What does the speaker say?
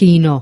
Kino